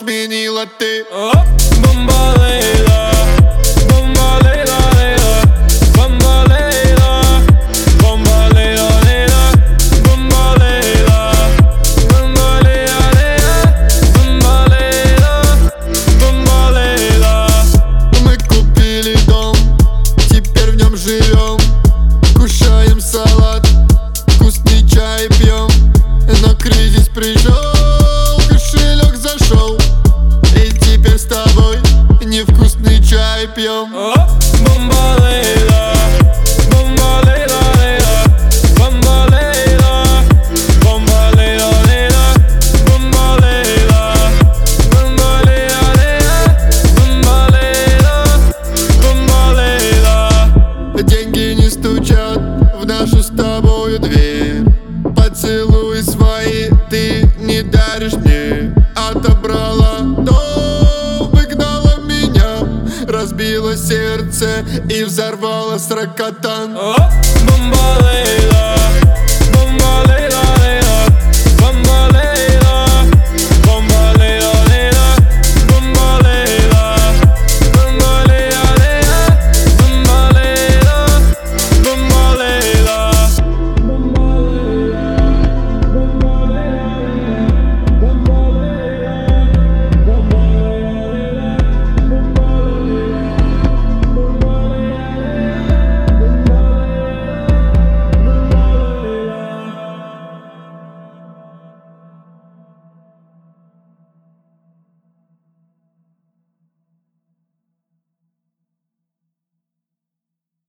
сменила ты. Оп, бомбалейла, чай пьем Оп, бомбалейла, лейла, бомбалейла, лейла, лейла, бомбалейла. Деньги не стучат в нашу с тобою дверь Поцелуй свои ты не даришь мне Разбила сердце и взорвала сракотан Оп, бомбалейла,